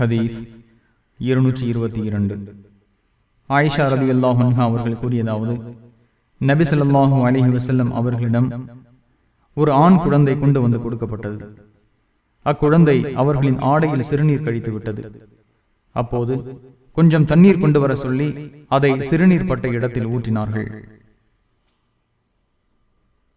ஹதீஸ் இருநூற்றி இருபத்தி இரண்டு. ஆயிஷா ரதி அல்லாஹன்ஹா அவர்கள் கூறியதாவது நபி சொல்லாஹு அலிஹி வசல்லம் அவர்களிடம் ஒரு ஆண் குழந்தை கொண்டு வந்து கொடுக்கப்பட்டது. அக்குழந்தை அவர்களின் ஆடையில் சிறுநீர் கழித்து விட்டது. அப்போது கொஞ்சம் தண்ணீர் கொண்டு வர சொல்லி அதை சிறுநீர் பட்ட இடத்தில் ஊற்றினார்கள்.